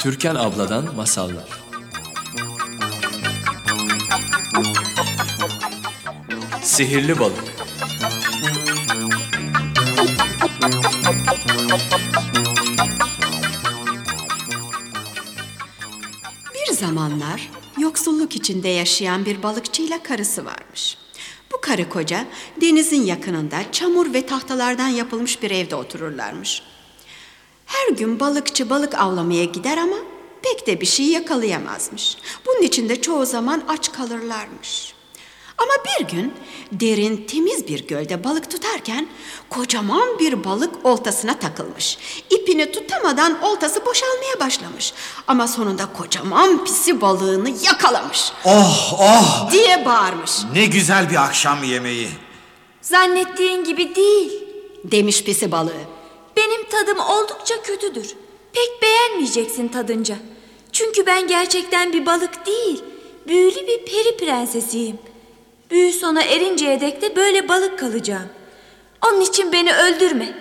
Türkan abladan masallar. Sihirli balık. Bir zamanlar yoksulluk içinde yaşayan bir balıkçıyla karısı varmış. Bu karı koca denizin yakınında çamur ve tahtalardan yapılmış bir evde otururlarmış. Her gün balıkçı balık avlamaya gider ama pek de bir şey yakalayamazmış. Bunun için de çoğu zaman aç kalırlarmış. Ama bir gün derin temiz bir gölde balık tutarken kocaman bir balık oltasına takılmış. İpini tutamadan oltası boşalmaya başlamış. Ama sonunda kocaman pisi balığını yakalamış Oh oh! diye bağırmış. Ne güzel bir akşam yemeği. Zannettiğin gibi değil. Demiş pisi balığı. Benim tadım oldukça kötüdür. Pek beğenmeyeceksin tadınca. Çünkü ben gerçekten bir balık değil, büyülü bir peri prensesiyim. Büyü sona erinceye dek de böyle balık kalacağım. Onun için beni öldürme.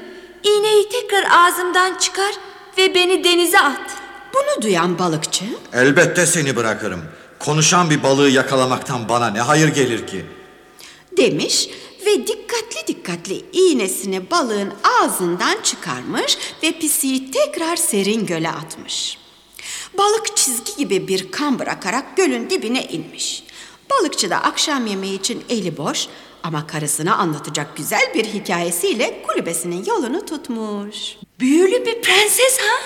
İğneyi tekrar ağzımdan çıkar ve beni denize at. Bunu duyan balıkçı Elbette seni bırakırım. Konuşan bir balığı yakalamaktan bana ne hayır gelir ki? demiş ve dikkatli dikkatli iğnesini balığın ağzından çıkarmış ve pisiyi tekrar serin göle atmış. Balık çizgi gibi bir kan bırakarak gölün dibine inmiş. Balıkçı da akşam yemeği için eli boş ama karısına anlatacak güzel bir hikayesiyle kulübesinin yolunu tutmuş. Büyülü bir prenses ha?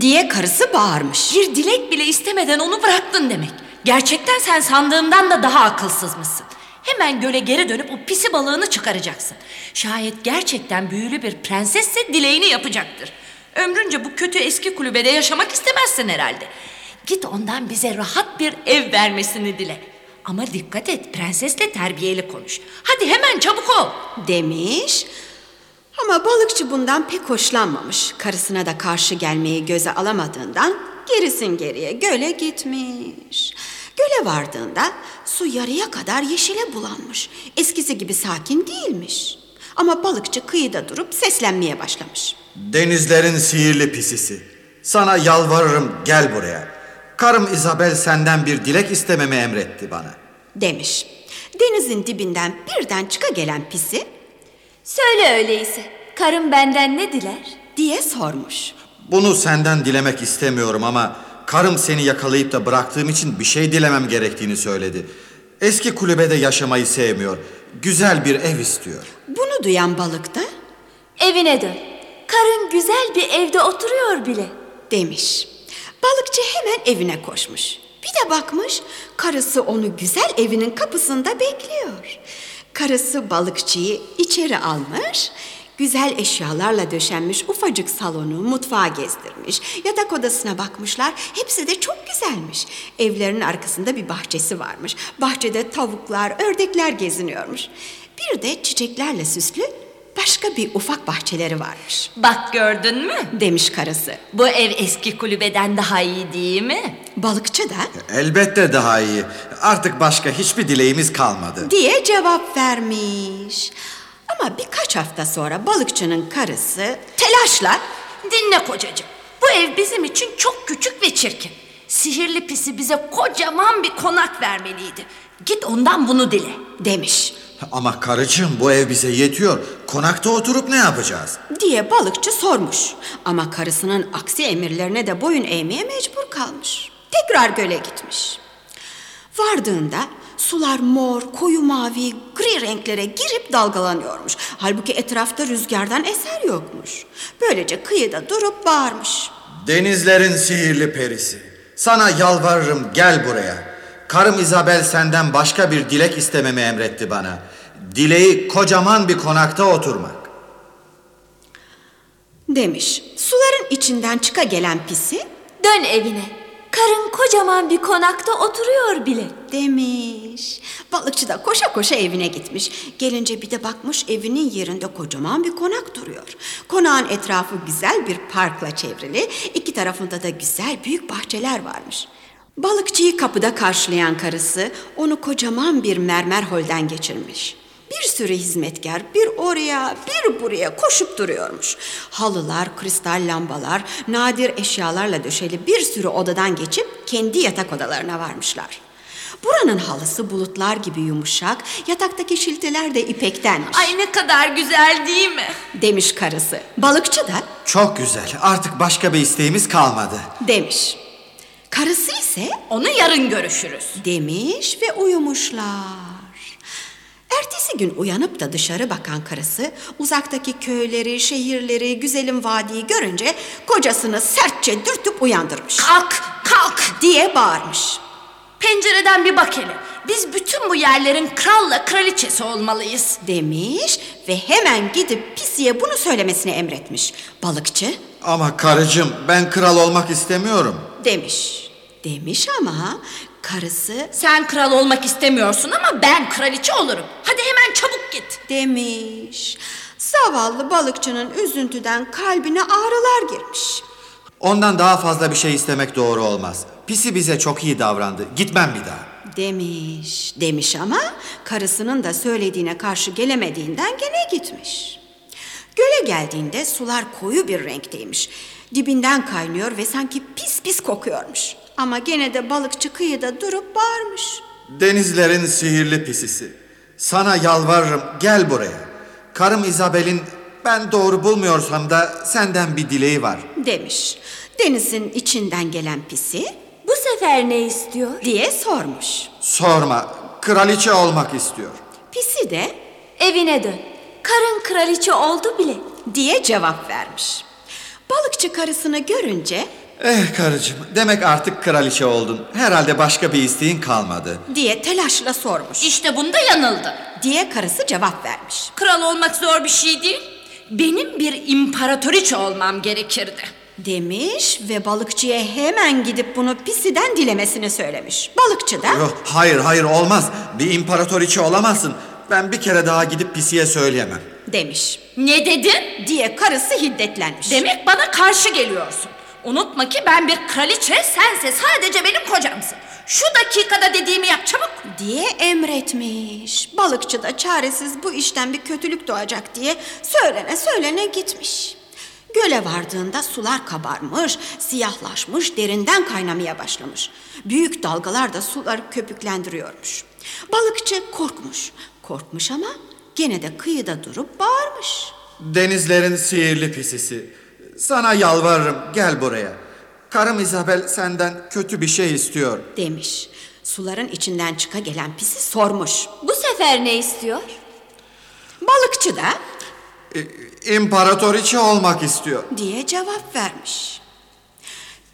Diye karısı bağırmış. Bir dilek bile istemeden onu bıraktın demek. Gerçekten sen sandığımdan da daha akılsız mısın? Hemen göle geri dönüp o pisi balığını çıkaracaksın. Şayet gerçekten büyülü bir prensesse dileğini yapacaktır. Ömrünce bu kötü eski kulübede yaşamak istemezsin herhalde. Git ondan bize rahat bir ev vermesini dile. Ama dikkat et prensesle terbiyeli konuş. Hadi hemen çabuk ol. demiş. Ama balıkçı bundan pek hoşlanmamış. Karısına da karşı gelmeyi göze alamadığından gerisin geriye göle gitmiş. Göle vardığında su yarıya kadar yeşile bulanmış. Eskisi gibi sakin değilmiş. Ama balıkçı kıyıda durup seslenmeye başlamış. Denizlerin sihirli pisisi. Sana yalvarırım gel buraya. Karım Isabel senden bir dilek istememi emretti bana. Demiş. Denizin dibinden birden çıka gelen pisi Söyle öyleyse. Karım benden ne diler? diye sormuş. Bunu senden dilemek istemiyorum ama karım seni yakalayıp da bıraktığım için bir şey dilemem gerektiğini söyledi. Eski kulübede yaşamayı sevmiyor. Güzel bir ev istiyor. Bunu duyan balık da Evine dön. Karın güzel bir evde oturuyor bile. demiş. Balıkçı hemen evine koşmuş. Bir de bakmış karısı onu güzel evinin kapısında bekliyor. Karısı balıkçıyı içeri almış, güzel eşyalarla döşenmiş ufacık salonu, mutfağı gezdirmiş. Yatak odasına bakmışlar, hepsi de çok güzelmiş. Evlerinin arkasında bir bahçesi varmış. Bahçede tavuklar, ördekler geziniyormuş. Bir de çiçeklerle süslü başka bir ufak bahçeleri varmış. Bak gördün mü? Demiş karısı. Bu ev eski kulübeden daha iyi değil mi? Balıkçı da Elbette daha iyi. Artık başka hiçbir dileğimiz kalmadı. diye cevap vermiş. Ama birkaç hafta sonra balıkçının karısı telaşla Dinle kocacığım. Bu ev bizim için çok küçük ve çirkin. Sihirli pisi bize kocaman bir konak vermeliydi. Git ondan bunu dile. demiş. Ama karıcığım bu ev bize yetiyor. Konakta oturup ne yapacağız? Diye balıkçı sormuş. Ama karısının aksi emirlerine de boyun eğmeye mecbur kalmış. Tekrar göle gitmiş. Vardığında sular mor, koyu mavi, gri renklere girip dalgalanıyormuş. Halbuki etrafta rüzgardan eser yokmuş. Böylece kıyıda durup bağırmış. Denizlerin sihirli perisi. Sana yalvarırım gel buraya. Karım Isabel senden başka bir dilek istememi emretti bana. Dileği kocaman bir konakta oturmak. Demiş. Suların içinden çıka gelen pisi Dön evine. Karın kocaman bir konakta oturuyor bile. demiş. Balıkçı da koşa koşa evine gitmiş. Gelince bir de bakmış evinin yerinde kocaman bir konak duruyor. Konağın etrafı güzel bir parkla çevrili. İki tarafında da güzel büyük bahçeler varmış. Balıkçıyı kapıda karşılayan karısı onu kocaman bir mermer holden geçirmiş. bir sürü hizmetkar bir oraya bir buraya koşup duruyormuş. Halılar, kristal lambalar, nadir eşyalarla döşeli bir sürü odadan geçip kendi yatak odalarına varmışlar. Buranın halısı bulutlar gibi yumuşak, yataktaki şilteler de ipektenmiş. Ay ne kadar güzel değil mi? Demiş karısı. Balıkçı da Çok güzel. Artık başka bir isteğimiz kalmadı. demiş. Karısı ise Onu yarın görüşürüz. demiş ve uyumuşlar. Ertesi gün uyanıp da dışarı bakan karısı uzaktaki köyleri, şehirleri, güzelim vadiyi görünce kocasını sertçe dürtüp uyandırmış. Kalk, kalk. diye bağırmış. Pencereden bir bak hele. Biz bütün bu yerlerin kralla kraliçesi olmalıyız. Demiş ve hemen gidip pisiye bunu söylemesini emretmiş. Balıkçı Ama karıcığım ben kral olmak istemiyorum. demiş. Demiş ama karısı Sen kral olmak istemiyorsun ama ben kraliçe olurum. Hadi hemen çabuk git. demiş. Zavallı balıkçının üzüntüden kalbine ağrılar girmiş. Ondan daha fazla bir şey istemek doğru olmaz. Pisi bize çok iyi davrandı. Gitmem bir daha. Demiş, demiş ama karısının da söylediğine karşı gelemediğinden gene gitmiş. Göle geldiğinde sular koyu bir renkteymiş. Dibinden kaynıyor ve sanki pis pis kokuyormuş. Ama gene de balıkçı kıyıda durup bağırmış. Denizlerin sihirli pisisi. Sana yalvarırım gel buraya. Karım Isabel'in ben doğru bulmuyorsam da senden bir dileği var. Demiş. Denizin içinden gelen pisi sefer ne istiyor? diye sormuş. Sorma. Kraliçe olmak istiyor. Pisi de Evine dön. Karın kraliçe oldu bile. diye cevap vermiş. Balıkçı karısını görünce Eh karıcığım demek artık kraliçe oldun. Herhalde başka bir isteğin kalmadı. diye telaşla sormuş. İşte bunda yanıldı. diye karısı cevap vermiş. Kral olmak zor bir şey değil. Benim bir imparatoriçe olmam gerekirdi. Demiş ve balıkçıya hemen gidip bunu pisiden dilemesini söylemiş. Balıkçı da Yok, hayır hayır olmaz. Bir imparatoriçe olamazsın. Ben bir kere daha gidip pisiye söyleyemem. demiş. Ne dedin? Diye karısı hiddetlenmiş. Demek bana karşı geliyorsun. Unutma ki ben bir kraliçe, sense sadece benim kocamsın. Şu dakikada dediğimi yap çabuk. diye emretmiş. Balıkçı da çaresiz bu işten bir kötülük doğacak diye söylene söylene gitmiş. Göle vardığında sular kabarmış, siyahlaşmış, derinden kaynamaya başlamış. Büyük dalgalar da suları köpüklendiriyormuş. Balıkçı korkmuş. Korkmuş ama gene de kıyıda durup bağırmış. Denizlerin sihirli pisisi. Sana yalvarırım gel buraya. Karım Isabel senden kötü bir şey istiyor. Demiş. Suların içinden çıka gelen pisi sormuş. Bu sefer ne istiyor? Balıkçı da İmparatoriçe olmak istiyor. diye cevap vermiş.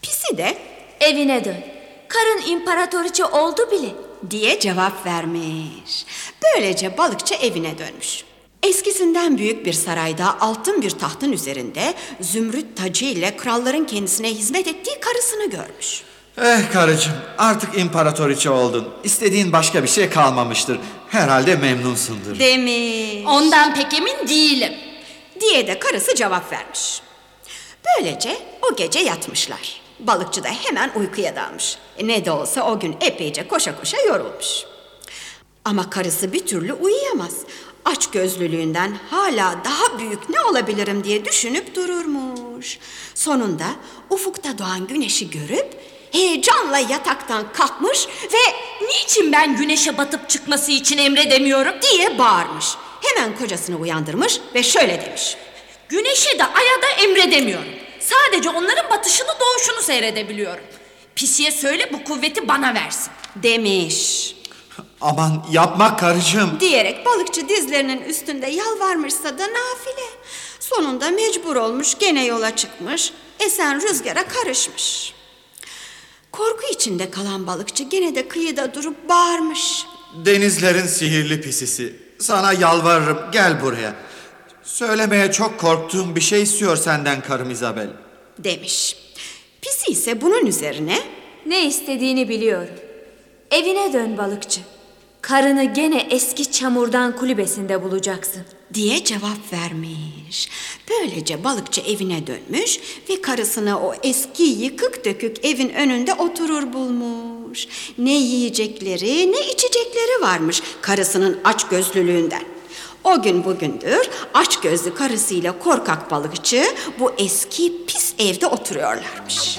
Pisi de Evine dön. Karın imparatoriçe oldu bile. diye cevap vermiş. Böylece balıkçı evine dönmüş. Eskisinden büyük bir sarayda altın bir tahtın üzerinde zümrüt tacı ile kralların kendisine hizmet ettiği karısını görmüş. Eh karıcığım artık imparatoriçe oldun. İstediğin başka bir şey kalmamıştır. Herhalde memnunsundur. Demiş. Ondan pek emin değilim. Diye de karısı cevap vermiş. Böylece o gece yatmışlar. Balıkçı da hemen uykuya dalmış. E ne de olsa o gün epeyce koşa koşa yorulmuş. Ama karısı bir türlü uyuyamaz. Aç gözlülüğünden hala daha büyük ne olabilirim diye düşünüp dururmuş. Sonunda ufukta doğan güneşi görüp heyecanla yataktan kalkmış ve Niçin ben güneşe batıp çıkması için emredemiyorum? diye bağırmış. Hemen kocasını uyandırmış ve şöyle demiş. Güneşe de aya da emredemiyorum. Sadece onların batışını doğuşunu seyredebiliyorum. Pisiye söyle bu kuvveti bana versin. Demiş. Aman yapma karıcığım. diyerek balıkçı dizlerinin üstünde yalvarmışsa da nafile. Sonunda mecbur olmuş gene yola çıkmış, esen rüzgara karışmış. Korku içinde kalan balıkçı gene de kıyıda durup bağırmış. Denizlerin sihirli pisisi. Sana yalvarırım gel buraya. Söylemeye çok korktuğum bir şey istiyor senden karım Isabel. Demiş. Pisi ise bunun üzerine Ne istediğini biliyorum. Evine dön balıkçı. Karını gene eski çamurdan kulübesinde bulacaksın. diye cevap vermiş. Böylece balıkçı evine dönmüş ve karısını o eski yıkık dökük evin önünde oturur bulmuş. Ne yiyecekleri ne içecekleri varmış karısının aç gözlülüğünden. O gün bugündür aç gözlü karısıyla korkak balıkçı bu eski pis evde oturuyorlarmış.